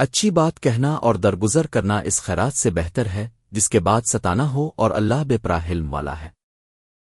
اچھی بات کہنا اور درگزر کرنا اس خیرات سے بہتر ہے، جس کے بعد ستانا ہو اور اللہ بے پراہلم والا ہے۔